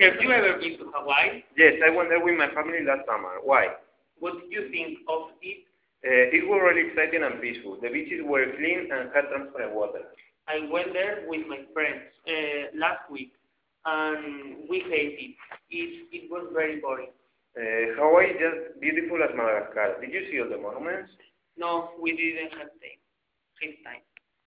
Have you ever been to Hawaii? Yes, I went there with my family last summer. Why? What did you think of it? Uh, it was really exciting and peaceful. The beaches were clean and had transparent water. I went there with my friends uh, last week, and we hated it. It, it was very boring. Uh, Hawaii is just beautiful as Madagascar. Did you see all the monuments? No, we didn't. Have time.